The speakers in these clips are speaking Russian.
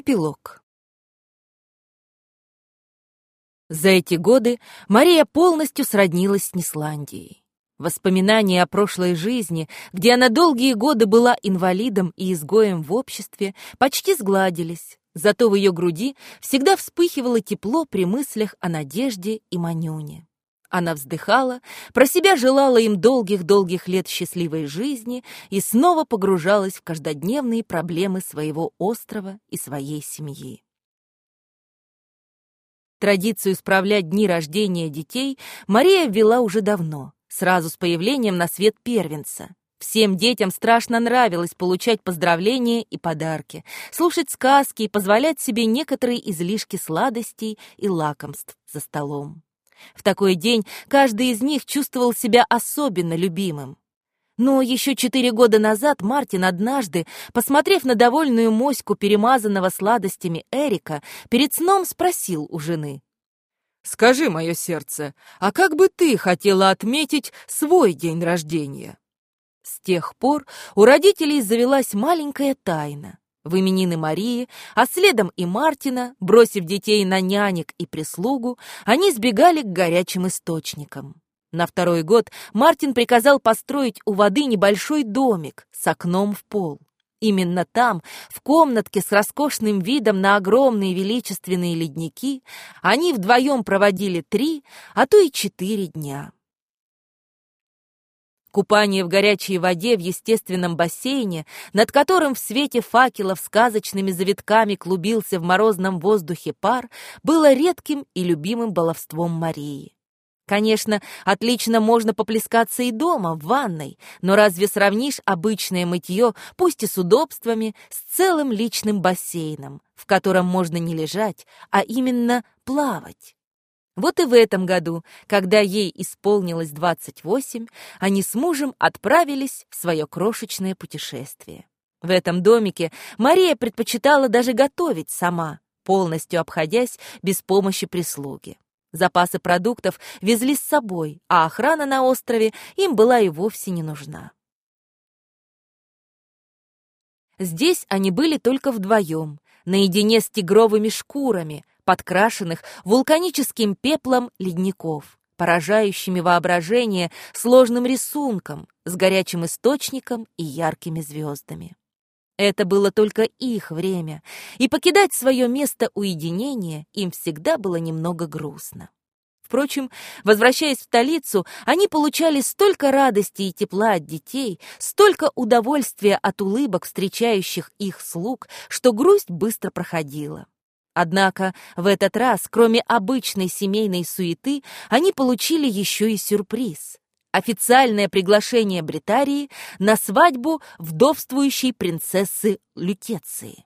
Эпилог. За эти годы Мария полностью сроднилась с Нисландией. Воспоминания о прошлой жизни, где она долгие годы была инвалидом и изгоем в обществе, почти сгладились, зато в ее груди всегда вспыхивало тепло при мыслях о Надежде и Манюне. Она вздыхала, про себя желала им долгих-долгих лет счастливой жизни и снова погружалась в каждодневные проблемы своего острова и своей семьи. Традицию справлять дни рождения детей Мария ввела уже давно, сразу с появлением на свет первенца. Всем детям страшно нравилось получать поздравления и подарки, слушать сказки и позволять себе некоторые излишки сладостей и лакомств за столом. В такой день каждый из них чувствовал себя особенно любимым. Но еще четыре года назад Мартин однажды, посмотрев на довольную моську, перемазанного сладостями Эрика, перед сном спросил у жены. «Скажи, мое сердце, а как бы ты хотела отметить свой день рождения?» С тех пор у родителей завелась маленькая тайна. В именины Марии, а следом и Мартина, бросив детей на нянек и прислугу, они сбегали к горячим источникам. На второй год Мартин приказал построить у воды небольшой домик с окном в пол. Именно там, в комнатке с роскошным видом на огромные величественные ледники, они вдвоем проводили три, а то и четыре дня. Купание в горячей воде в естественном бассейне, над которым в свете факелов сказочными завитками клубился в морозном воздухе пар, было редким и любимым баловством Марии. Конечно, отлично можно поплескаться и дома, в ванной, но разве сравнишь обычное мытье, пусть и с удобствами, с целым личным бассейном, в котором можно не лежать, а именно плавать? Вот и в этом году, когда ей исполнилось 28, они с мужем отправились в свое крошечное путешествие. В этом домике Мария предпочитала даже готовить сама, полностью обходясь без помощи прислуги. Запасы продуктов везли с собой, а охрана на острове им была и вовсе не нужна. Здесь они были только вдвоем, наедине с тигровыми шкурами, подкрашенных вулканическим пеплом ледников, поражающими воображение сложным рисунком, с горячим источником и яркими звездами. Это было только их время, и покидать свое место уединения им всегда было немного грустно. Впрочем, возвращаясь в столицу, они получали столько радости и тепла от детей, столько удовольствия от улыбок встречающих их слуг, что грусть быстро проходила. Однако в этот раз, кроме обычной семейной суеты, они получили еще и сюрприз. Официальное приглашение Бритарии на свадьбу вдовствующей принцессы Лютеции.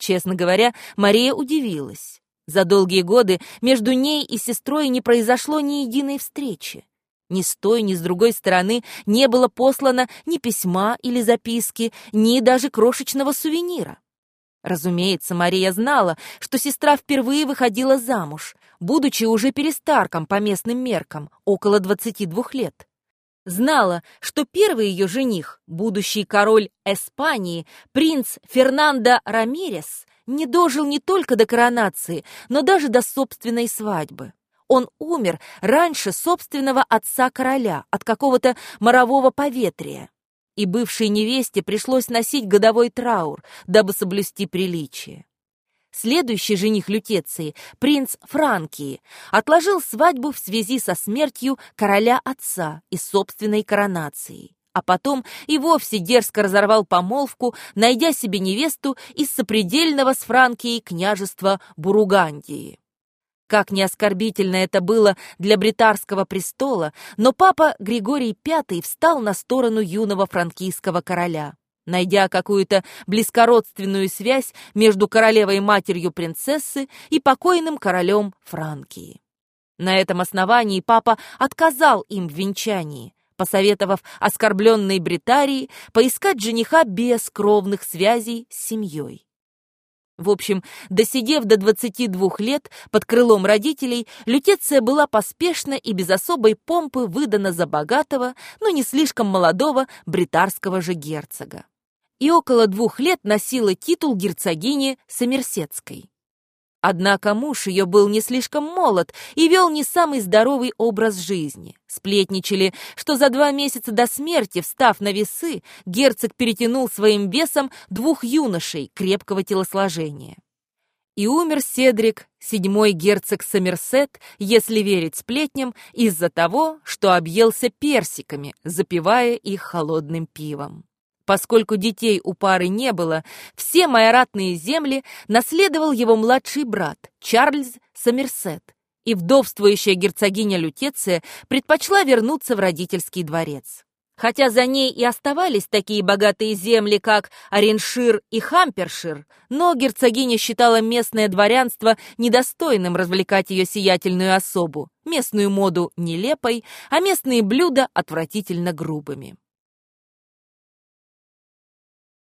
Честно говоря, Мария удивилась. За долгие годы между ней и сестрой не произошло ни единой встречи. Ни с той, ни с другой стороны не было послано ни письма или записки, ни даже крошечного сувенира. Разумеется, Мария знала, что сестра впервые выходила замуж, будучи уже перестарком по местным меркам, около 22 лет. Знала, что первый ее жених, будущий король Испании, принц Фернандо Рамирес, не дожил не только до коронации, но даже до собственной свадьбы. Он умер раньше собственного отца короля от какого-то морового поветрия и бывшей невесте пришлось носить годовой траур, дабы соблюсти приличие. Следующий жених Лютеции, принц Франкии, отложил свадьбу в связи со смертью короля отца и собственной коронацией, а потом и вовсе дерзко разорвал помолвку, найдя себе невесту из сопредельного с Франкией княжества Буругандии. Как не оскорбительно это было для бритарского престола, но папа Григорий V встал на сторону юного франкийского короля, найдя какую-то близкородственную связь между королевой-матерью принцессы и покойным королем Франкии. На этом основании папа отказал им в венчании, посоветовав оскорбленной Бритарии поискать жениха без кровных связей с семьей. В общем, досидев до 22 лет под крылом родителей, Лютеция была поспешно и без особой помпы выдана за богатого, но не слишком молодого бритарского же герцога. и около двух лет носила титул герцогини Сомерсетской. Однако муж ее был не слишком молод и вел не самый здоровый образ жизни. Сплетничали, что за два месяца до смерти, встав на весы, герцог перетянул своим весом двух юношей крепкого телосложения. И умер Седрик, седьмой герцог Сомерсет, если верить сплетням, из-за того, что объелся персиками, запивая их холодным пивом. Поскольку детей у пары не было, все майоратные земли наследовал его младший брат Чарльз Сомерсет, и вдовствующая герцогиня Лютеция предпочла вернуться в родительский дворец. Хотя за ней и оставались такие богатые земли, как Ореншир и Хампершир, но герцогиня считала местное дворянство недостойным развлекать ее сиятельную особу, местную моду нелепой, а местные блюда отвратительно грубыми.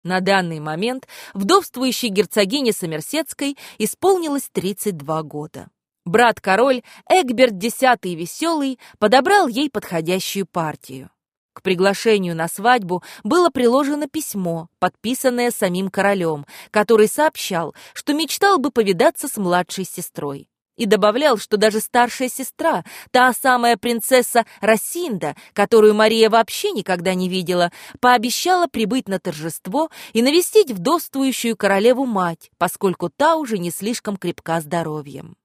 На данный момент вдовствующей герцогине Сомерсетской исполнилось 32 года. Брат-король Эгберт X Веселый подобрал ей подходящую партию. К приглашению на свадьбу было приложено письмо, подписанное самим королем, который сообщал, что мечтал бы повидаться с младшей сестрой и добавлял, что даже старшая сестра, та самая принцесса Росинда, которую Мария вообще никогда не видела, пообещала прибыть на торжество и навестить вдовствующую королеву-мать, поскольку та уже не слишком крепка здоровьем.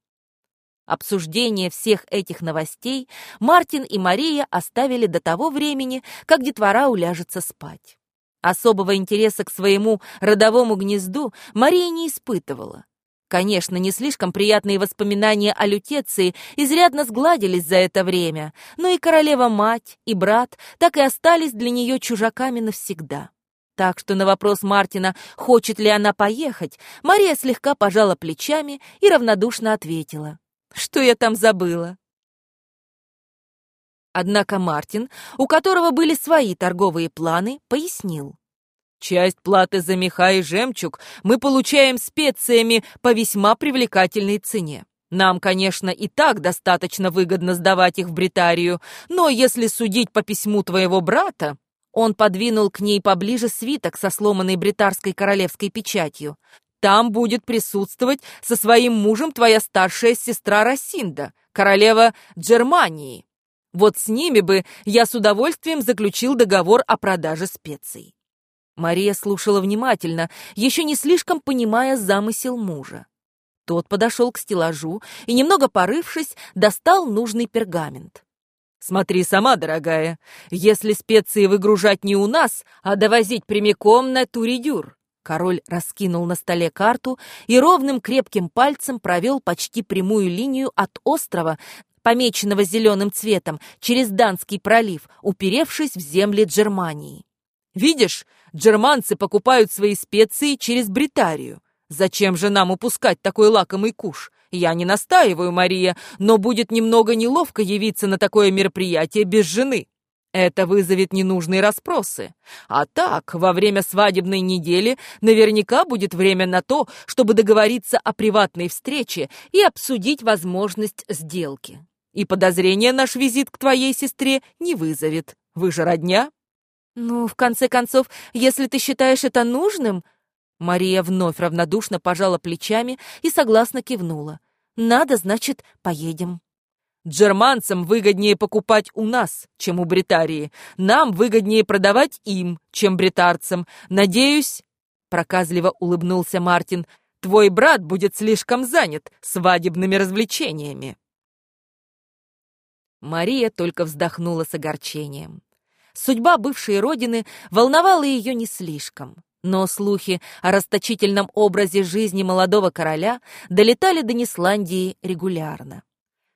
Обсуждение всех этих новостей Мартин и Мария оставили до того времени, как детвора уляжется спать. Особого интереса к своему родовому гнезду Мария не испытывала. Конечно, не слишком приятные воспоминания о лютеции изрядно сгладились за это время, но и королева-мать, и брат так и остались для нее чужаками навсегда. Так что на вопрос Мартина, хочет ли она поехать, Мария слегка пожала плечами и равнодушно ответила. «Что я там забыла?» Однако Мартин, у которого были свои торговые планы, пояснил. Часть платы за меха и жемчуг мы получаем специями по весьма привлекательной цене. Нам, конечно, и так достаточно выгодно сдавать их в Бритарию, но если судить по письму твоего брата, он подвинул к ней поближе свиток со сломанной бритарской королевской печатью. Там будет присутствовать со своим мужем твоя старшая сестра Росинда, королева Германии. Вот с ними бы я с удовольствием заключил договор о продаже специй. Мария слушала внимательно, еще не слишком понимая замысел мужа. Тот подошел к стеллажу и, немного порывшись, достал нужный пергамент. «Смотри сама, дорогая, если специи выгружать не у нас, а довозить прямиком на Туридюр». Король раскинул на столе карту и ровным крепким пальцем провел почти прямую линию от острова, помеченного зеленым цветом, через Данский пролив, уперевшись в земли Германии. Видишь, Джерманцы покупают свои специи через Бритарию. Зачем же нам упускать такой лакомый куш? Я не настаиваю, Мария, но будет немного неловко явиться на такое мероприятие без жены. Это вызовет ненужные расспросы. А так, во время свадебной недели наверняка будет время на то, чтобы договориться о приватной встрече и обсудить возможность сделки. И подозрения наш визит к твоей сестре не вызовет. Вы же родня? «Ну, в конце концов, если ты считаешь это нужным...» Мария вновь равнодушно пожала плечами и согласно кивнула. «Надо, значит, поедем». «Джерманцам выгоднее покупать у нас, чем у Бритарии. Нам выгоднее продавать им, чем бритарцам. Надеюсь...» Проказливо улыбнулся Мартин. «Твой брат будет слишком занят свадебными развлечениями». Мария только вздохнула с огорчением. Судьба бывшей родины волновала ее не слишком. Но слухи о расточительном образе жизни молодого короля долетали до Нисландии регулярно.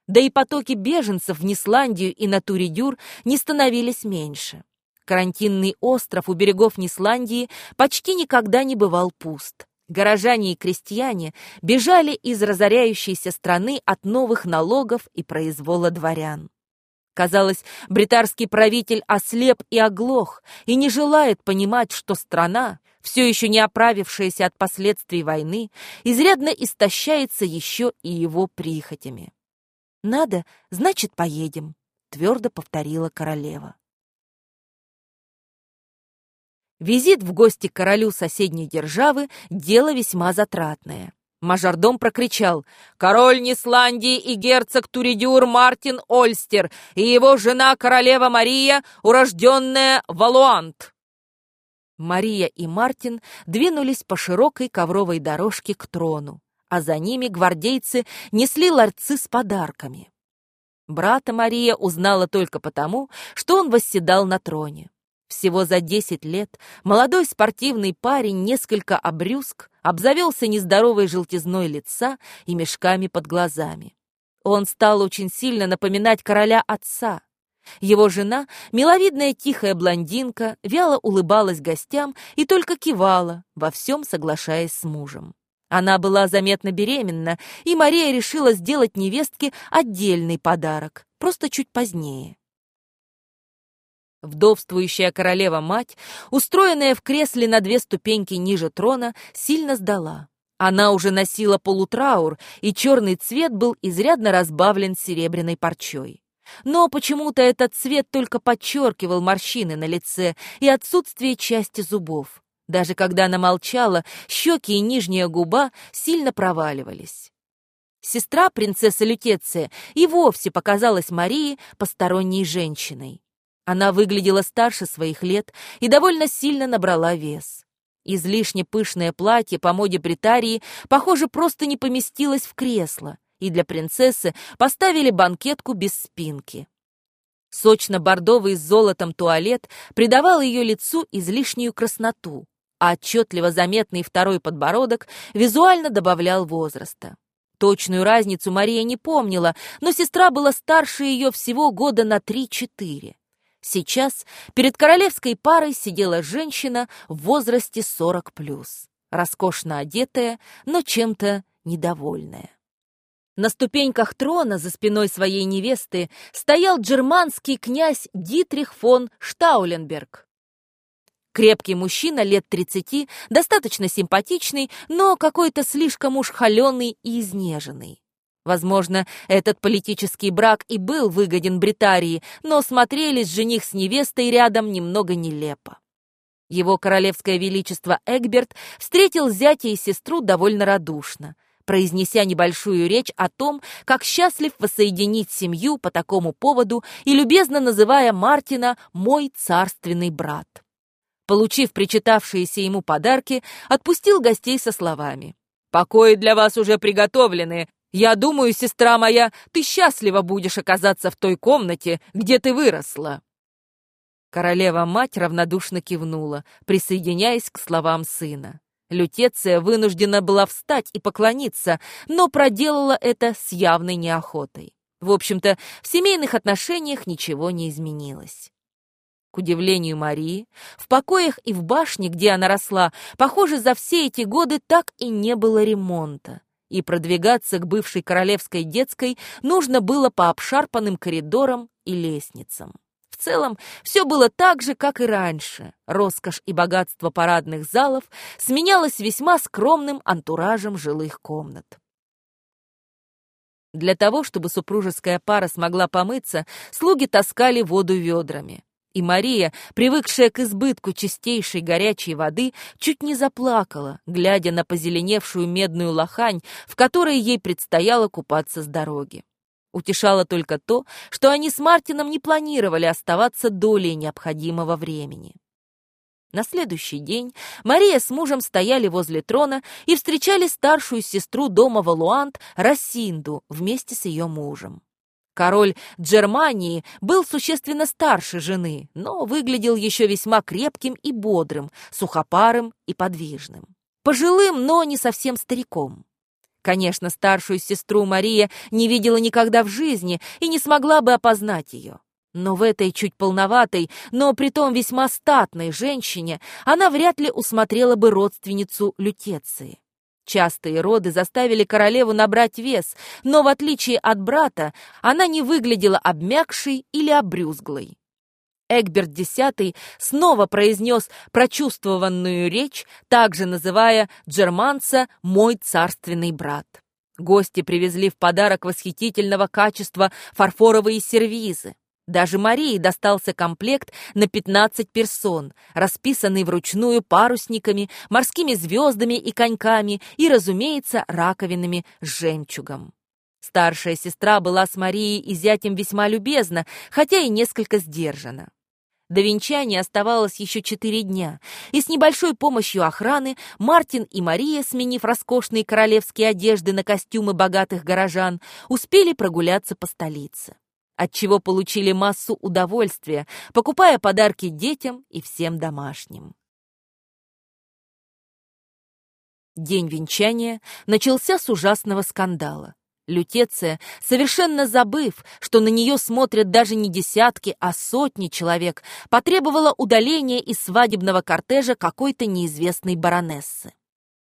Да и потоки беженцев в Нисландию и на Туридюр не становились меньше. Карантинный остров у берегов Нисландии почти никогда не бывал пуст. Горожане и крестьяне бежали из разоряющейся страны от новых налогов и произвола дворян. Казалось, бритарский правитель ослеп и оглох и не желает понимать, что страна, все еще не оправившаяся от последствий войны, изрядно истощается еще и его прихотями. «Надо, значит, поедем», — твердо повторила королева. Визит в гости к королю соседней державы – дело весьма затратное. Мажордом прокричал «Король Нисландии и герцог Туридюр Мартин Ольстер и его жена королева Мария, урожденная Валуант». Мария и Мартин двинулись по широкой ковровой дорожке к трону, а за ними гвардейцы несли ларцы с подарками. Брата Мария узнала только потому, что он восседал на троне. Всего за десять лет молодой спортивный парень несколько обрюзг, обзавелся нездоровой желтизной лица и мешками под глазами. Он стал очень сильно напоминать короля отца. Его жена, миловидная тихая блондинка, вяло улыбалась гостям и только кивала, во всем соглашаясь с мужем. Она была заметно беременна, и Мария решила сделать невестке отдельный подарок, просто чуть позднее. Вдовствующая королева-мать, устроенная в кресле на две ступеньки ниже трона, сильно сдала. Она уже носила полутраур, и черный цвет был изрядно разбавлен серебряной парчой. Но почему-то этот цвет только подчеркивал морщины на лице и отсутствие части зубов. Даже когда она молчала, щеки и нижняя губа сильно проваливались. Сестра принцессы Лютеция и вовсе показалась Марии посторонней женщиной. Она выглядела старше своих лет и довольно сильно набрала вес. Излишне пышное платье по моде Бритарии, похоже, просто не поместилось в кресло, и для принцессы поставили банкетку без спинки. Сочно-бордовый с золотом туалет придавал ее лицу излишнюю красноту, а отчетливо заметный второй подбородок визуально добавлял возраста. Точную разницу Мария не помнила, но сестра была старше ее всего года на три-четыре. Сейчас перед королевской парой сидела женщина в возрасте 40 плюс, роскошно одетая, но чем-то недовольная. На ступеньках трона за спиной своей невесты стоял джерманский князь Дитрих фон Штауленберг. Крепкий мужчина лет тридцати, достаточно симпатичный, но какой-то слишком уж холеный и изнеженный. Возможно, этот политический брак и был выгоден Бритарии, но смотрелись жених с невестой рядом немного нелепо. Его королевское величество Эгберт встретил зятя и сестру довольно радушно, произнеся небольшую речь о том, как счастлив воссоединить семью по такому поводу и любезно называя Мартина «мой царственный брат». Получив причитавшиеся ему подарки, отпустил гостей со словами. «Покои для вас уже приготовлены, я думаю, сестра моя, ты счастлива будешь оказаться в той комнате, где ты выросла». Королева-мать равнодушно кивнула, присоединяясь к словам сына. Лютеция вынуждена была встать и поклониться, но проделала это с явной неохотой. В общем-то, в семейных отношениях ничего не изменилось. К удивлению Марии, в покоях и в башне, где она росла, похоже, за все эти годы так и не было ремонта и продвигаться к бывшей королевской детской нужно было по обшарпанным коридорам и лестницам. В целом, все было так же, как и раньше. Роскошь и богатство парадных залов сменялось весьма скромным антуражем жилых комнат. Для того, чтобы супружеская пара смогла помыться, слуги таскали воду ведрами. И Мария, привыкшая к избытку чистейшей горячей воды, чуть не заплакала, глядя на позеленевшую медную лохань, в которой ей предстояло купаться с дороги. Утешало только то, что они с Мартином не планировали оставаться долей необходимого времени. На следующий день Мария с мужем стояли возле трона и встречали старшую сестру дома Валуант Рассинду вместе с ее мужем. Король Джермании был существенно старше жены, но выглядел еще весьма крепким и бодрым, сухопарым и подвижным. Пожилым, но не совсем стариком. Конечно, старшую сестру Мария не видела никогда в жизни и не смогла бы опознать ее. Но в этой чуть полноватой, но притом весьма статной женщине она вряд ли усмотрела бы родственницу Лютеции. Частые роды заставили королеву набрать вес, но в отличие от брата, она не выглядела обмякшей или обрюзглой. Эгберт X снова произнес прочувствованную речь, также называя джерманца «мой царственный брат». Гости привезли в подарок восхитительного качества фарфоровые сервизы. Даже Марии достался комплект на 15 персон, расписанный вручную парусниками, морскими звездами и коньками и, разумеется, раковинами с жемчугом. Старшая сестра была с Марией и зятем весьма любезна, хотя и несколько сдержана. До венчания оставалось еще четыре дня, и с небольшой помощью охраны Мартин и Мария, сменив роскошные королевские одежды на костюмы богатых горожан, успели прогуляться по столице, отчего получили массу удовольствия, покупая подарки детям и всем домашним. День венчания начался с ужасного скандала. Лютеция, совершенно забыв, что на нее смотрят даже не десятки, а сотни человек, потребовала удаления из свадебного кортежа какой-то неизвестной баронессы.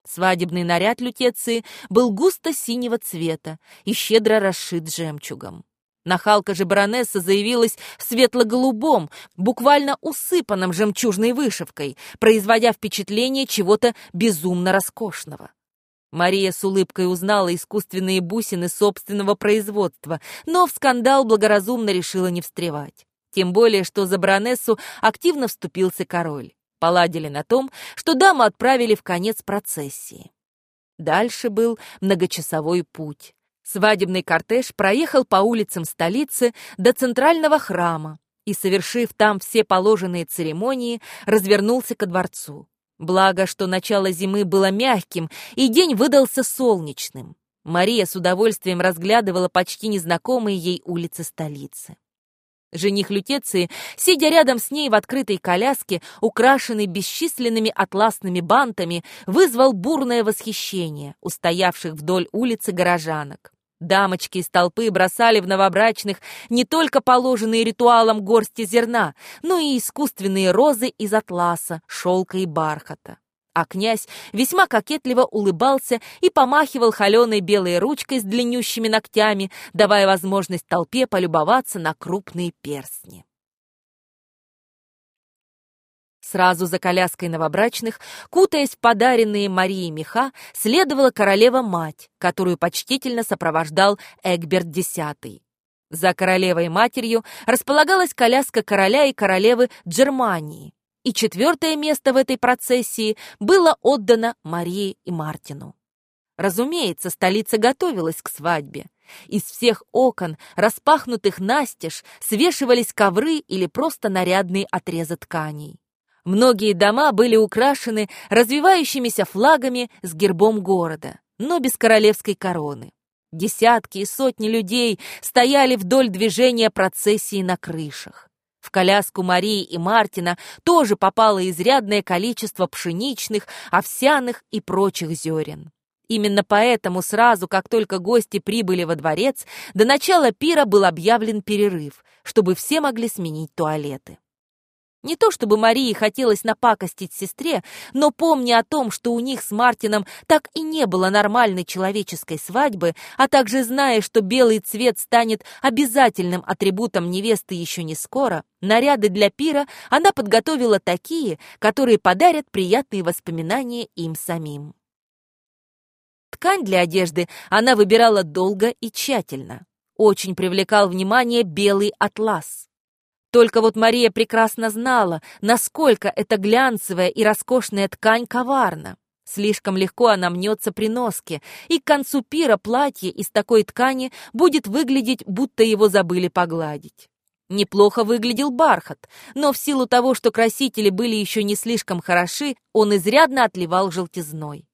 Свадебный наряд Лютеции был густо синего цвета и щедро расшит жемчугом. Нахалка же баронесса заявилась в светло-голубом, буквально усыпанном жемчужной вышивкой, производя впечатление чего-то безумно роскошного. Мария с улыбкой узнала искусственные бусины собственного производства, но в скандал благоразумно решила не встревать. Тем более, что за баронессу активно вступился король. Поладили на том, что даму отправили в конец процессии. Дальше был многочасовой путь. Свадебный кортеж проехал по улицам столицы до центрального храма и, совершив там все положенные церемонии, развернулся ко дворцу. Благо, что начало зимы было мягким, и день выдался солнечным. Мария с удовольствием разглядывала почти незнакомые ей улицы столицы. Жених Лютеции, сидя рядом с ней в открытой коляске, украшенной бесчисленными атласными бантами, вызвал бурное восхищение устоявших вдоль улицы горожанок. Дамочки из толпы бросали в новобрачных не только положенные ритуалом горсти зерна, но и искусственные розы из атласа, шелка и бархата. А князь весьма кокетливо улыбался и помахивал холеной белой ручкой с длиннющими ногтями, давая возможность толпе полюбоваться на крупные перстни. Сразу за коляской новобрачных, кутаясь в подаренные Марии меха, следовала королева-мать, которую почтительно сопровождал Эгберт X. За королевой-матерью располагалась коляска короля и королевы Германии, и четвертое место в этой процессии было отдано Марии и Мартину. Разумеется, столица готовилась к свадьбе. Из всех окон, распахнутых настежь, свешивались ковры или просто нарядные отрезы тканей. Многие дома были украшены развивающимися флагами с гербом города, но без королевской короны. Десятки и сотни людей стояли вдоль движения процессии на крышах. В коляску Марии и Мартина тоже попало изрядное количество пшеничных, овсяных и прочих зерен. Именно поэтому сразу, как только гости прибыли во дворец, до начала пира был объявлен перерыв, чтобы все могли сменить туалеты. Не то чтобы Марии хотелось напакостить сестре, но помня о том, что у них с Мартином так и не было нормальной человеческой свадьбы, а также зная, что белый цвет станет обязательным атрибутом невесты еще не скоро, наряды для пира она подготовила такие, которые подарят приятные воспоминания им самим. Ткань для одежды она выбирала долго и тщательно. Очень привлекал внимание белый атлас. Только вот Мария прекрасно знала, насколько эта глянцевая и роскошная ткань коварна. Слишком легко она мнется при носке, и к концу пира платье из такой ткани будет выглядеть, будто его забыли погладить. Неплохо выглядел бархат, но в силу того, что красители были еще не слишком хороши, он изрядно отливал желтизной.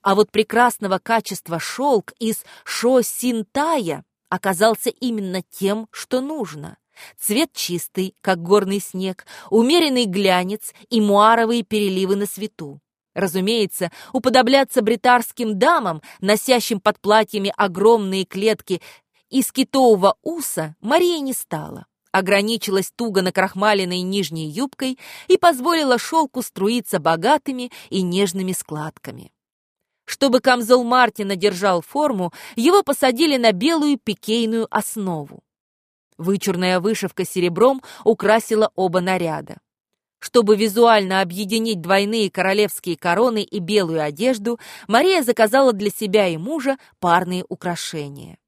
А вот прекрасного качества шелк из шо-синтая оказался именно тем, что нужно. Цвет чистый, как горный снег, умеренный глянец и муаровые переливы на свету. Разумеется, уподобляться бритарским дамам, носящим под платьями огромные клетки из китового уса, Мария не стала. Ограничилась туго накрахмаленной нижней юбкой и позволила шелку струиться богатыми и нежными складками. Чтобы камзол Мартина держал форму, его посадили на белую пикейную основу. Вычурная вышивка серебром украсила оба наряда. Чтобы визуально объединить двойные королевские короны и белую одежду, Мария заказала для себя и мужа парные украшения.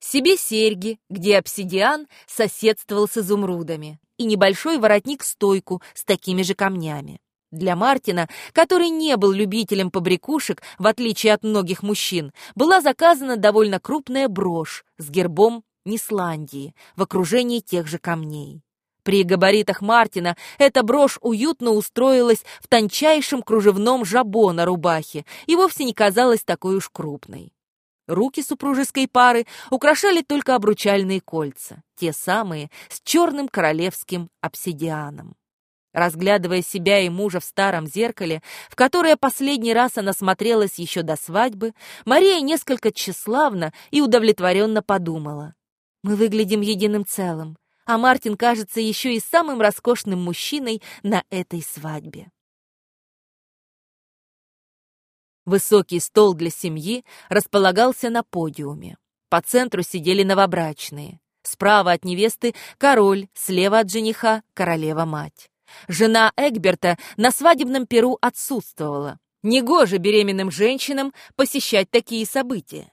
себе серьги, где обсидиан соседствовал с изумрудами, и небольшой воротник-стойку с такими же камнями. Для Мартина, который не был любителем побрякушек, в отличие от многих мужчин, была заказана довольно крупная брошь с гербом Нисландии в окружении тех же камней. При габаритах Мартина эта брошь уютно устроилась в тончайшем кружевном жабо на рубахе и вовсе не казалась такой уж крупной. Руки супружеской пары украшали только обручальные кольца, те самые с черным королевским обсидианом. Разглядывая себя и мужа в старом зеркале, в которое последний раз она смотрелась еще до свадьбы, Мария несколько тщеславно и удовлетворенно подумала. «Мы выглядим единым целым, а Мартин кажется еще и самым роскошным мужчиной на этой свадьбе». Высокий стол для семьи располагался на подиуме. По центру сидели новобрачные. Справа от невесты король, слева от жениха королева-мать. Жена Эгберта на свадебном перу отсутствовала. Негоже беременным женщинам посещать такие события.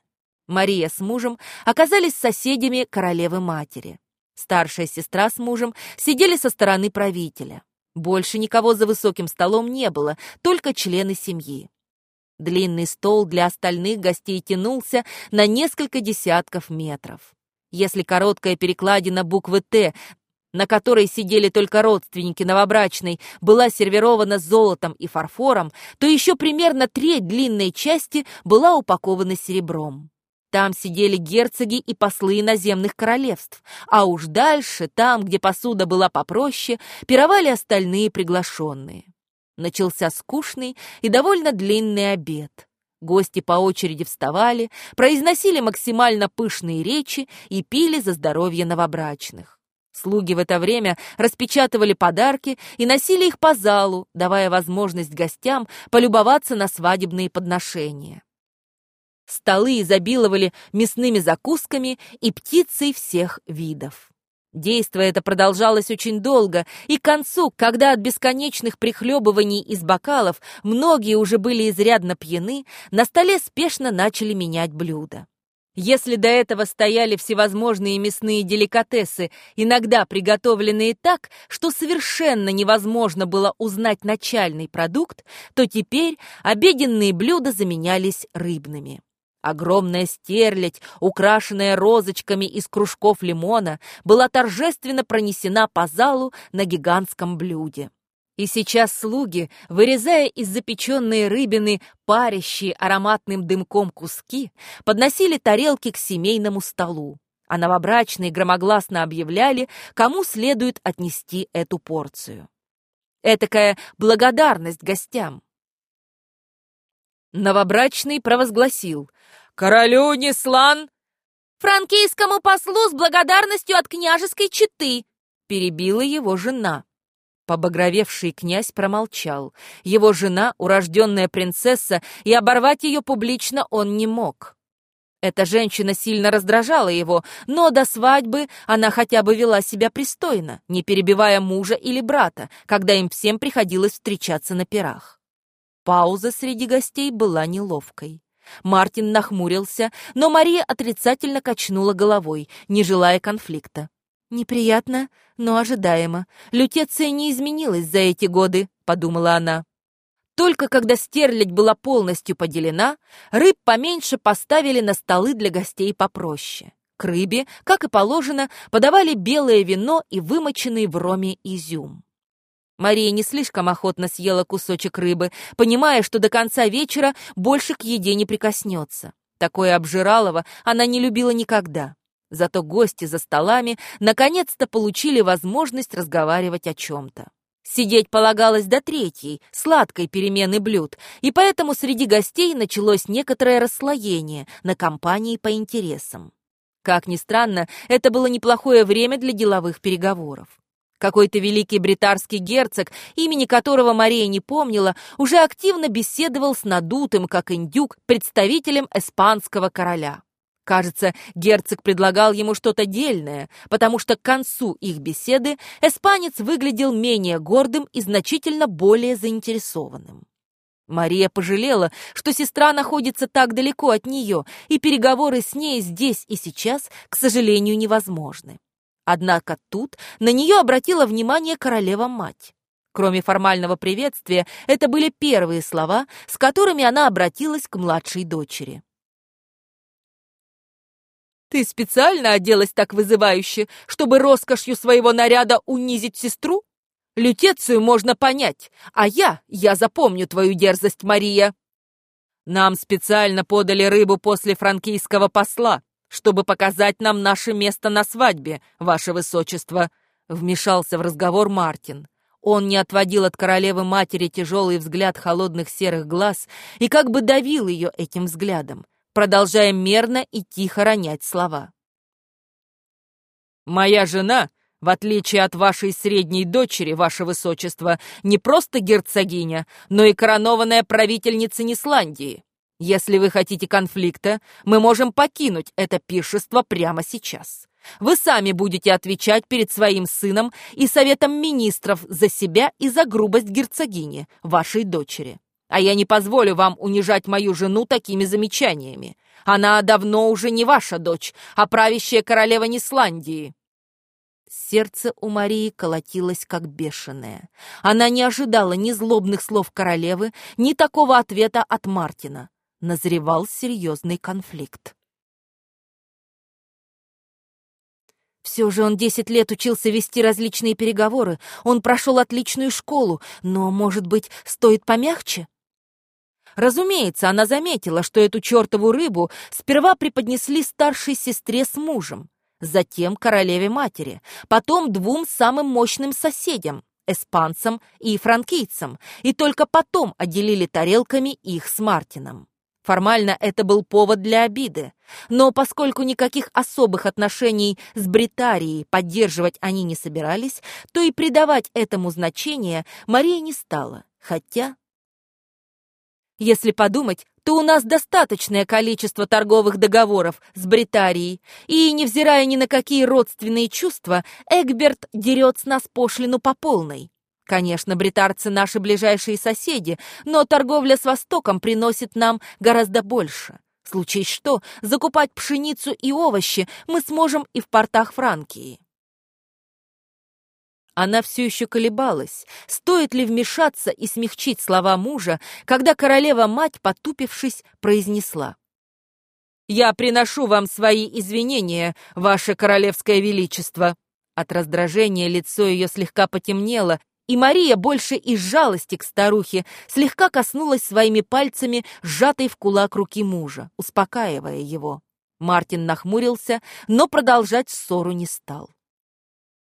Мария с мужем оказались соседями королевы-матери. Старшая сестра с мужем сидели со стороны правителя. Больше никого за высоким столом не было, только члены семьи. Длинный стол для остальных гостей тянулся на несколько десятков метров. Если короткая перекладина буквы «Т» на которой сидели только родственники новобрачной, была сервирована золотом и фарфором, то еще примерно треть длинной части была упакована серебром. Там сидели герцоги и послы иноземных королевств, а уж дальше, там, где посуда была попроще, пировали остальные приглашенные. Начался скучный и довольно длинный обед. Гости по очереди вставали, произносили максимально пышные речи и пили за здоровье новобрачных. Слуги в это время распечатывали подарки и носили их по залу, давая возможность гостям полюбоваться на свадебные подношения. Столы изобиловали мясными закусками и птицей всех видов. Действо это продолжалось очень долго, и к концу, когда от бесконечных прихлебываний из бокалов многие уже были изрядно пьяны, на столе спешно начали менять блюда. Если до этого стояли всевозможные мясные деликатесы, иногда приготовленные так, что совершенно невозможно было узнать начальный продукт, то теперь обеденные блюда заменялись рыбными. Огромная стерлядь, украшенная розочками из кружков лимона, была торжественно пронесена по залу на гигантском блюде. И сейчас слуги, вырезая из запеченной рыбины парящие ароматным дымком куски, подносили тарелки к семейному столу, а новобрачные громогласно объявляли, кому следует отнести эту порцию. Этакая благодарность гостям. Новобрачный провозгласил «Королю Неслан!» «Франкийскому послу с благодарностью от княжеской четы!» перебила его жена. Побагровевший князь промолчал. Его жена — урожденная принцесса, и оборвать ее публично он не мог. Эта женщина сильно раздражала его, но до свадьбы она хотя бы вела себя пристойно, не перебивая мужа или брата, когда им всем приходилось встречаться на пирах. Пауза среди гостей была неловкой. Мартин нахмурился, но Мария отрицательно качнула головой, не желая конфликта. «Неприятно, но ожидаемо. Лютеция не изменилась за эти годы», — подумала она. Только когда стерлядь была полностью поделена, рыб поменьше поставили на столы для гостей попроще. К рыбе, как и положено, подавали белое вино и вымоченный в роме изюм. Мария не слишком охотно съела кусочек рыбы, понимая, что до конца вечера больше к еде не прикоснется. Такое обжиралово она не любила никогда. Зато гости за столами наконец-то получили возможность разговаривать о чем-то. Сидеть полагалось до третьей, сладкой перемены блюд, и поэтому среди гостей началось некоторое расслоение на компании по интересам. Как ни странно, это было неплохое время для деловых переговоров. Какой-то великий бритарский герцог, имени которого Мария не помнила, уже активно беседовал с надутым, как индюк, представителем испанского короля. Кажется, герцог предлагал ему что-то дельное, потому что к концу их беседы эспанец выглядел менее гордым и значительно более заинтересованным. Мария пожалела, что сестра находится так далеко от нее, и переговоры с ней здесь и сейчас, к сожалению, невозможны. Однако тут на нее обратила внимание королева-мать. Кроме формального приветствия, это были первые слова, с которыми она обратилась к младшей дочери. «Ты специально оделась так вызывающе, чтобы роскошью своего наряда унизить сестру? Лютецию можно понять, а я, я запомню твою дерзость, Мария!» «Нам специально подали рыбу после франкийского посла, чтобы показать нам наше место на свадьбе, ваше высочество», вмешался в разговор Мартин. Он не отводил от королевы матери тяжелый взгляд холодных серых глаз и как бы давил ее этим взглядом, продолжая мерно и тихо ронять слова. «Моя жена, в отличие от вашей средней дочери, ваше высочество, не просто герцогиня, но и коронованная правительница Нисландии. Если вы хотите конфликта, мы можем покинуть это пиршество прямо сейчас. Вы сами будете отвечать перед своим сыном и советом министров за себя и за грубость герцогини, вашей дочери. А я не позволю вам унижать мою жену такими замечаниями. Она давно уже не ваша дочь, а правящая королева Нисландии». Сердце у Марии колотилось как бешеное. Она не ожидала ни злобных слов королевы, ни такого ответа от Мартина. Назревал серьезный конфликт. Все же он десять лет учился вести различные переговоры. Он прошел отличную школу, но, может быть, стоит помягче? Разумеется, она заметила, что эту чертову рыбу сперва преподнесли старшей сестре с мужем, затем королеве-матери, потом двум самым мощным соседям, эспанцам и франкийцам, и только потом отделили тарелками их с Мартином. Формально это был повод для обиды, но поскольку никаких особых отношений с Бритарией поддерживать они не собирались, то и придавать этому значение Мария не стала, хотя... Если подумать, то у нас достаточное количество торговых договоров с Бритарией, и, невзирая ни на какие родственные чувства, Эгберт дерет с нас пошлину по полной. Конечно, бритарцы наши ближайшие соседи, но торговля с Востоком приносит нам гораздо больше. Случись что, закупать пшеницу и овощи мы сможем и в портах Франкии. Она все еще колебалась, стоит ли вмешаться и смягчить слова мужа, когда королева-мать, потупившись, произнесла. «Я приношу вам свои извинения, ваше королевское величество». От раздражения лицо ее слегка потемнело, и Мария больше из жалости к старухе слегка коснулась своими пальцами сжатой в кулак руки мужа, успокаивая его. Мартин нахмурился, но продолжать ссору не стал.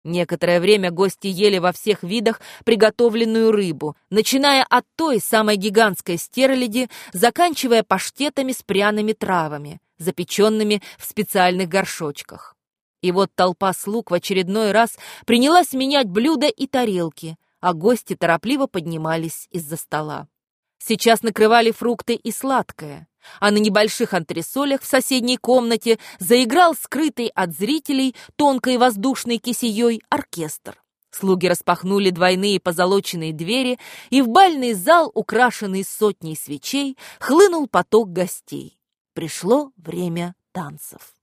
Некоторое время гости ели во всех видах приготовленную рыбу, начиная от той самой гигантской стерляди, заканчивая паштетами с пряными травами, запеченными в специальных горшочках. И вот толпа слуг в очередной раз принялась менять блюда и тарелки, а гости торопливо поднимались из-за стола. Сейчас накрывали фрукты и сладкое, а на небольших антресолях в соседней комнате заиграл скрытый от зрителей тонкой воздушной кисеей оркестр. Слуги распахнули двойные позолоченные двери, и в бальный зал, украшенный сотней свечей, хлынул поток гостей. Пришло время танцев.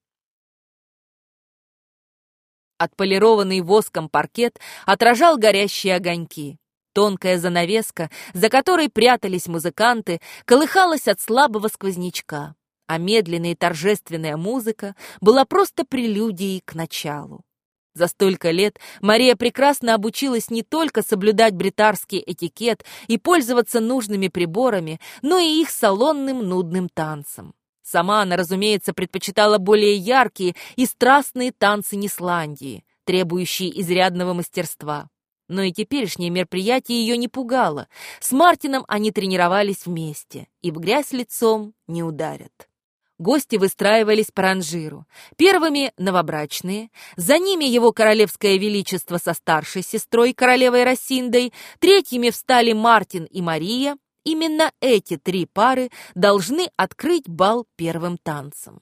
Отполированный воском паркет отражал горящие огоньки. Тонкая занавеска, за которой прятались музыканты, колыхалась от слабого сквознячка, а медленная и торжественная музыка была просто прелюдией к началу. За столько лет Мария прекрасно обучилась не только соблюдать бритарский этикет и пользоваться нужными приборами, но и их салонным нудным танцем. Сама она, разумеется, предпочитала более яркие и страстные танцы Нисландии, требующие изрядного мастерства. Но и теперешнее мероприятие ее не пугало. С Мартином они тренировались вместе, и в грязь лицом не ударят. Гости выстраивались по ранжиру. Первыми — новобрачные, за ними его королевское величество со старшей сестрой, королевой Росиндой, третьими встали Мартин и Мария, Именно эти три пары должны открыть бал первым танцем.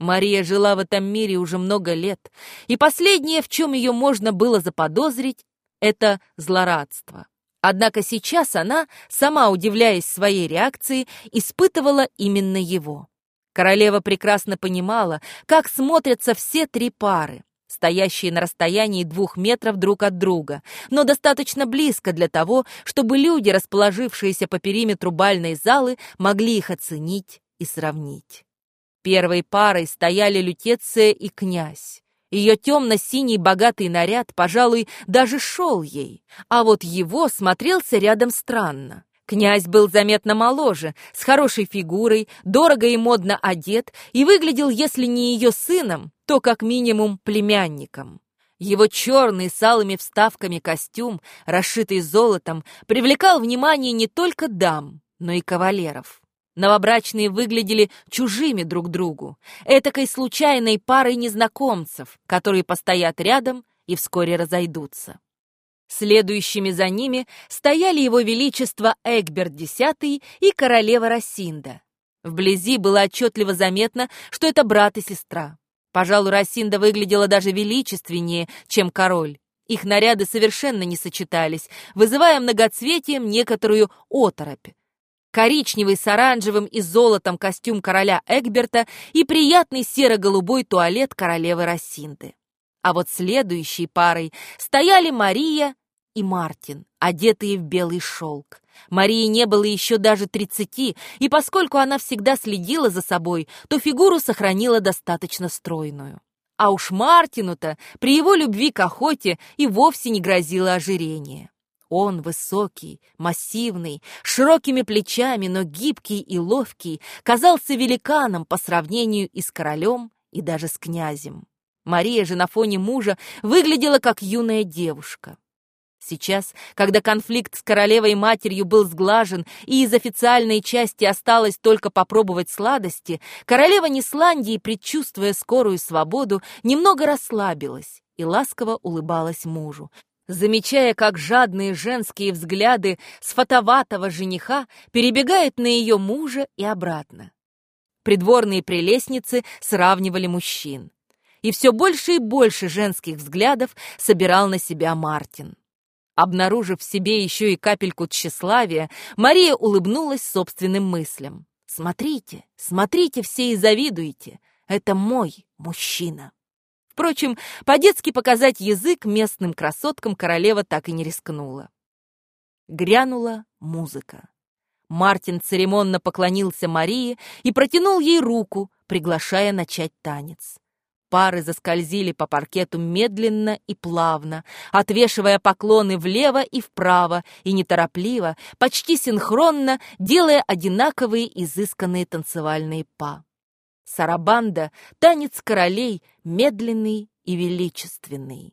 Мария жила в этом мире уже много лет, и последнее, в чем ее можно было заподозрить, это злорадство. Однако сейчас она, сама удивляясь своей реакции, испытывала именно его. Королева прекрасно понимала, как смотрятся все три пары, стоящие на расстоянии двух метров друг от друга, но достаточно близко для того, чтобы люди, расположившиеся по периметру бальной залы, могли их оценить и сравнить. Первой парой стояли Лютеция и князь. Ее темно-синий богатый наряд, пожалуй, даже шел ей, а вот его смотрелся рядом странно. Князь был заметно моложе, с хорошей фигурой, дорого и модно одет и выглядел, если не ее сыном, то как минимум племянником. Его черный с алыми вставками костюм, расшитый золотом, привлекал внимание не только дам, но и кавалеров. Новобрачные выглядели чужими друг другу, этакой случайной парой незнакомцев, которые постоят рядом и вскоре разойдутся. Следующими за ними стояли его величество Эгберт X и королева Росинда. Вблизи было отчетливо заметно, что это брат и сестра. Пожалуй, Росинда выглядела даже величественнее, чем король. Их наряды совершенно не сочетались, вызывая многоцветием некоторую оторопь коричневый с оранжевым и золотом костюм короля Эгберта и приятный серо-голубой туалет королевы Росинды. А вот следующей парой стояли Мария и Мартин, одетые в белый шелк. Марии не было еще даже тридцати, и поскольку она всегда следила за собой, то фигуру сохранила достаточно стройную. А уж Мартину-то при его любви к охоте и вовсе не грозило ожирение. Он высокий, массивный, широкими плечами, но гибкий и ловкий, казался великаном по сравнению и с королем, и даже с князем. Мария же на фоне мужа выглядела как юная девушка. Сейчас, когда конфликт с королевой матерью был сглажен и из официальной части осталось только попробовать сладости, королева Нисландии, предчувствуя скорую свободу, немного расслабилась и ласково улыбалась мужу, замечая, как жадные женские взгляды с фотоватого жениха перебегают на ее мужа и обратно. Придворные прелестницы сравнивали мужчин. И все больше и больше женских взглядов собирал на себя Мартин. Обнаружив в себе еще и капельку тщеславия, Мария улыбнулась собственным мыслям. «Смотрите, смотрите все и завидуете. Это мой мужчина». Впрочем, по-детски показать язык местным красоткам королева так и не рискнула. Грянула музыка. Мартин церемонно поклонился Марии и протянул ей руку, приглашая начать танец. Пары заскользили по паркету медленно и плавно, отвешивая поклоны влево и вправо, и неторопливо, почти синхронно, делая одинаковые изысканные танцевальные па. Сарабанда — танец королей, медленный и величественный.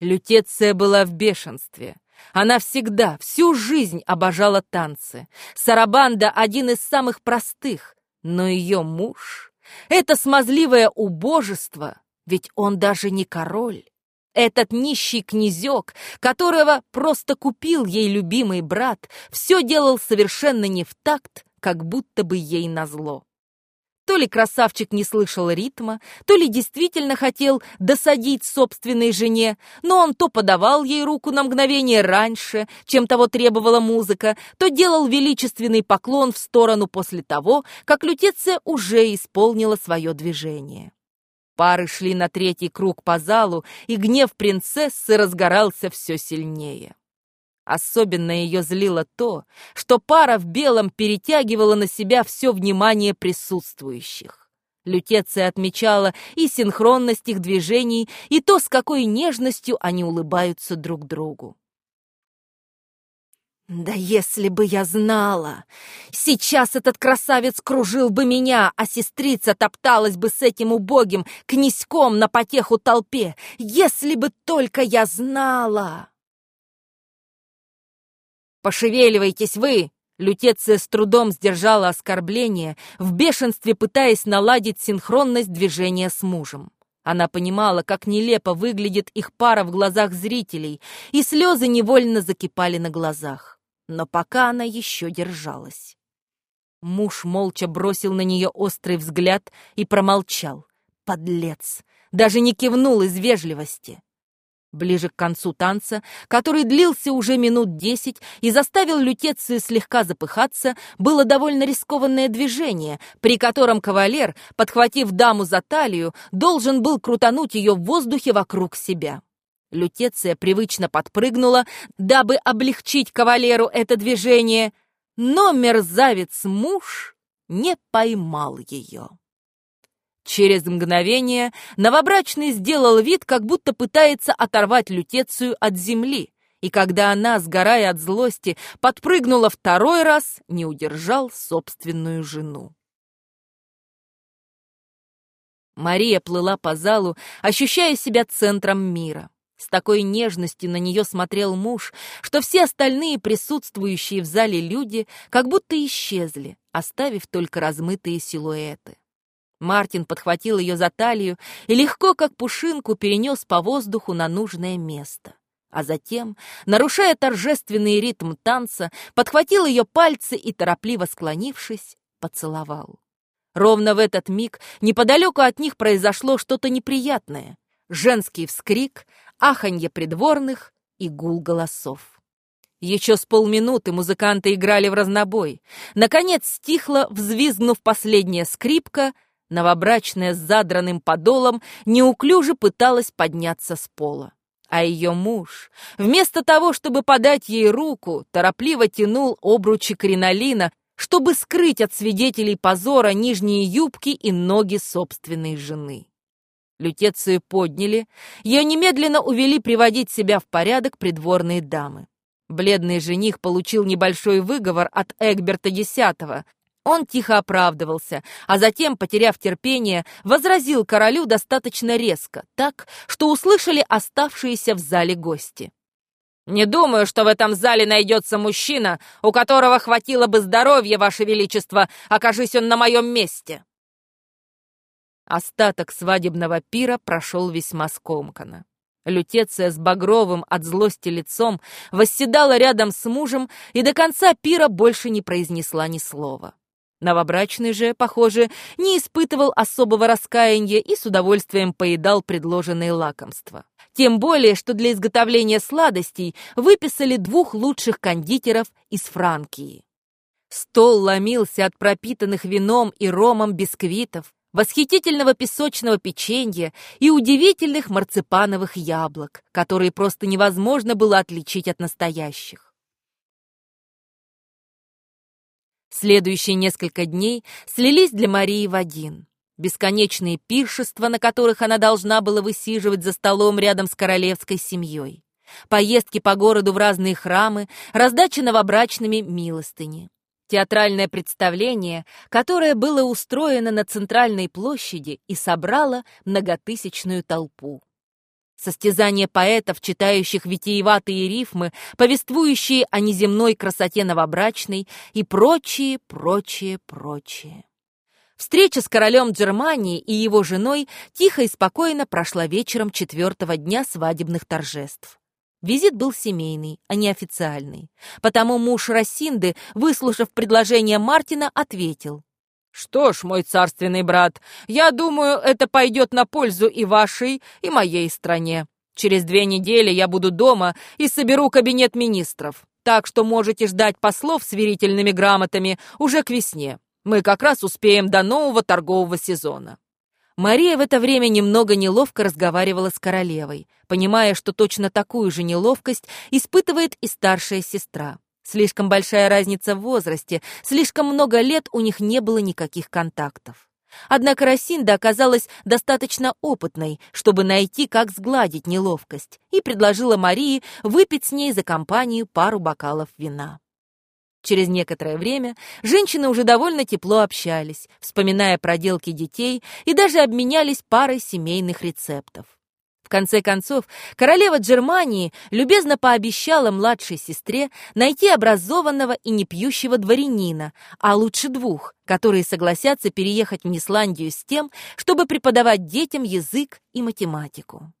Лютеция была в бешенстве. Она всегда, всю жизнь обожала танцы. Сарабанда — один из самых простых, но ее муж — это смазливое убожество, ведь он даже не король. Этот нищий князек, которого просто купил ей любимый брат, все делал совершенно не в такт, как будто бы ей назло. То ли красавчик не слышал ритма, то ли действительно хотел досадить собственной жене, но он то подавал ей руку на мгновение раньше, чем того требовала музыка, то делал величественный поклон в сторону после того, как Лютеция уже исполнила свое движение. Пары шли на третий круг по залу, и гнев принцессы разгорался все сильнее. Особенно ее злило то, что пара в белом перетягивала на себя все внимание присутствующих. Лютеция отмечала и синхронность их движений, и то, с какой нежностью они улыбаются друг другу. «Да если бы я знала! Сейчас этот красавец кружил бы меня, а сестрица топталась бы с этим убогим князьком на потеху толпе! Если бы только я знала!» «Пошевеливайтесь вы!» Лютеция с трудом сдержала оскорбление, в бешенстве пытаясь наладить синхронность движения с мужем. Она понимала, как нелепо выглядит их пара в глазах зрителей, и слезы невольно закипали на глазах. Но пока она еще держалась. Муж молча бросил на нее острый взгляд и промолчал. Подлец! Даже не кивнул из вежливости. Ближе к концу танца, который длился уже минут десять и заставил Лютецию слегка запыхаться, было довольно рискованное движение, при котором кавалер, подхватив даму за талию, должен был крутануть ее в воздухе вокруг себя. Лютеция привычно подпрыгнула, дабы облегчить кавалеру это движение, но мерзавец-муж не поймал ее. Через мгновение новобрачный сделал вид, как будто пытается оторвать лютецию от земли, и когда она, сгорая от злости, подпрыгнула второй раз, не удержал собственную жену. Мария плыла по залу, ощущая себя центром мира. С такой нежностью на нее смотрел муж, что все остальные присутствующие в зале люди как будто исчезли, оставив только размытые силуэты. Мартин подхватил ее за талию и легко, как пушинку, перенес по воздуху на нужное место. А затем, нарушая торжественный ритм танца, подхватил ее пальцы и, торопливо склонившись, поцеловал. Ровно в этот миг неподалеку от них произошло что-то неприятное. Женский вскрик, аханье придворных и гул голосов. Еще с полминуты музыканты играли в разнобой. Наконец стихла, взвизгнув последняя скрипка, новобрачная с задранным подолом неуклюже пыталась подняться с пола. А ее муж, вместо того, чтобы подать ей руку, торопливо тянул обручи кринолина, чтобы скрыть от свидетелей позора нижние юбки и ноги собственной жены. Лютецию подняли, ее немедленно увели приводить себя в порядок придворные дамы. Бледный жених получил небольшой выговор от Эгберта X. Он тихо оправдывался, а затем, потеряв терпение, возразил королю достаточно резко, так, что услышали оставшиеся в зале гости. «Не думаю, что в этом зале найдется мужчина, у которого хватило бы здоровья, Ваше Величество, окажись он на моем месте!» Остаток свадебного пира прошел весьма скомканно. Лютеция с багровым от злости лицом восседала рядом с мужем и до конца пира больше не произнесла ни слова. Новобрачный же, похоже, не испытывал особого раскаяния и с удовольствием поедал предложенные лакомства. Тем более, что для изготовления сладостей выписали двух лучших кондитеров из Франкии. Стол ломился от пропитанных вином и ромом бисквитов, восхитительного песочного печенья и удивительных марципановых яблок, которые просто невозможно было отличить от настоящих. Следующие несколько дней слились для Марии в один. Бесконечные пиршества, на которых она должна была высиживать за столом рядом с королевской семьей. Поездки по городу в разные храмы, раздача новобрачными милостыни. Театральное представление, которое было устроено на центральной площади и собрало многотысячную толпу. Состязание поэтов, читающих витиеватые рифмы, повествующие о неземной красоте новобрачной и прочее, прочее, прочее. Встреча с королем Германии и его женой тихо и спокойно прошла вечером четвертого дня свадебных торжеств. Визит был семейный, а не официальный. Потому муж Рассинды, выслушав предложение Мартина, ответил. «Что ж, мой царственный брат, я думаю, это пойдет на пользу и вашей, и моей стране. Через две недели я буду дома и соберу кабинет министров, так что можете ждать послов с верительными грамотами уже к весне. Мы как раз успеем до нового торгового сезона». Мария в это время немного неловко разговаривала с королевой, понимая, что точно такую же неловкость испытывает и старшая сестра. Слишком большая разница в возрасте, слишком много лет у них не было никаких контактов. Однако Росинда оказалась достаточно опытной, чтобы найти, как сгладить неловкость, и предложила Марии выпить с ней за компанию пару бокалов вина. Через некоторое время женщины уже довольно тепло общались, вспоминая проделки детей и даже обменялись парой семейных рецептов. Конце концов, королева Германии любезно пообещала младшей сестре найти образованного и непьющего дворянина, а лучше двух, которые согласятся переехать в Исландию с тем, чтобы преподавать детям язык и математику.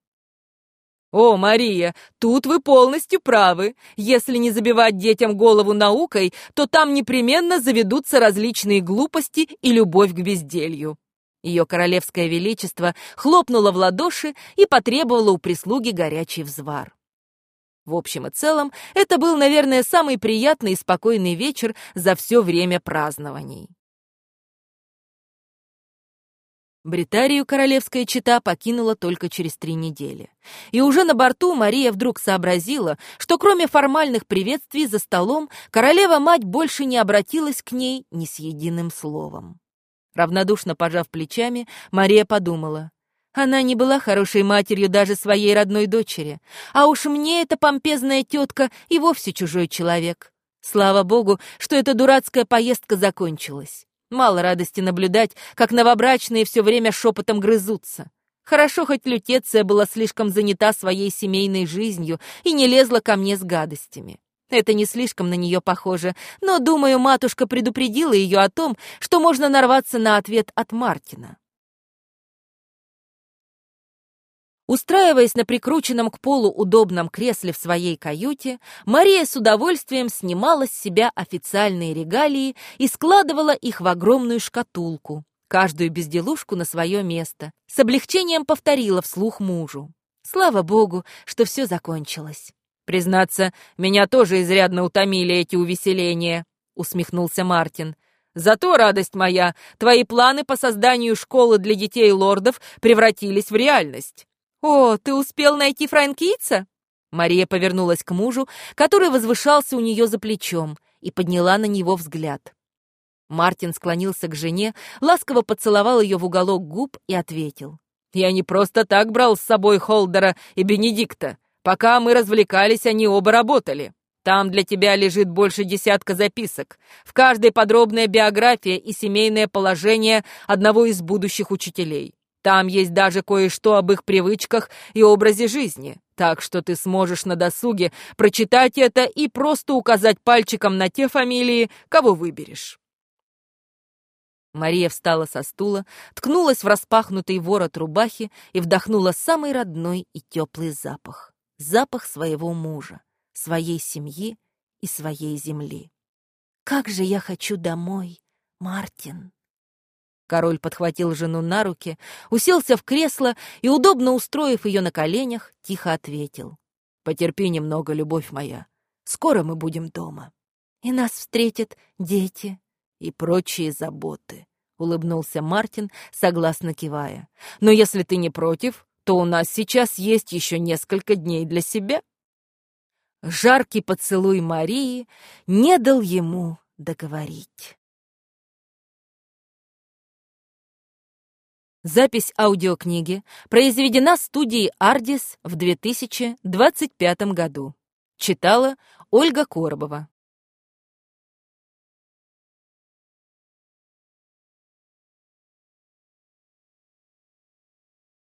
«О, Мария, тут вы полностью правы. Если не забивать детям голову наукой, то там непременно заведутся различные глупости и любовь к безделью». Ее королевское величество хлопнуло в ладоши и потребовало у прислуги горячий взвар. В общем и целом, это был, наверное, самый приятный и спокойный вечер за все время празднований. Бритарию королевская чита покинула только через три недели. И уже на борту Мария вдруг сообразила, что кроме формальных приветствий за столом, королева-мать больше не обратилась к ней ни с единым словом. Равнодушно пожав плечами, Мария подумала. Она не была хорошей матерью даже своей родной дочери, а уж мне эта помпезная тетка и вовсе чужой человек. Слава богу, что эта дурацкая поездка закончилась. Мало радости наблюдать, как новобрачные все время шепотом грызутся. Хорошо, хоть Лютеция была слишком занята своей семейной жизнью и не лезла ко мне с гадостями. Это не слишком на нее похоже, но, думаю, матушка предупредила ее о том, что можно нарваться на ответ от Мартина. Устраиваясь на прикрученном к полу удобном кресле в своей каюте, Мария с удовольствием снимала с себя официальные регалии и складывала их в огромную шкатулку, каждую безделушку на свое место. С облегчением повторила вслух мужу. Слава богу, что все закончилось. «Признаться, меня тоже изрядно утомили эти увеселения», — усмехнулся Мартин. «Зато, радость моя, твои планы по созданию школы для детей лордов превратились в реальность». «О, ты успел найти франкийца?» Мария повернулась к мужу, который возвышался у нее за плечом, и подняла на него взгляд. Мартин склонился к жене, ласково поцеловал ее в уголок губ и ответил. «Я не просто так брал с собой Холдера и Бенедикта. Пока мы развлекались, они оба работали. Там для тебя лежит больше десятка записок. В каждой подробная биография и семейное положение одного из будущих учителей. Там есть даже кое-что об их привычках и образе жизни, так что ты сможешь на досуге прочитать это и просто указать пальчиком на те фамилии, кого выберешь». Мария встала со стула, ткнулась в распахнутый ворот рубахи и вдохнула самый родной и теплый запах. Запах своего мужа, своей семьи и своей земли. «Как же я хочу домой, Мартин!» Король подхватил жену на руки, уселся в кресло и, удобно устроив ее на коленях, тихо ответил. «Потерпи немного, любовь моя. Скоро мы будем дома. И нас встретят дети и прочие заботы», — улыбнулся Мартин, согласно кивая. «Но если ты не против, то у нас сейчас есть еще несколько дней для себя». Жаркий поцелуй Марии не дал ему договорить. Запись аудиокниги произведена студией «Ардис» в 2025 году. Читала Ольга Коробова.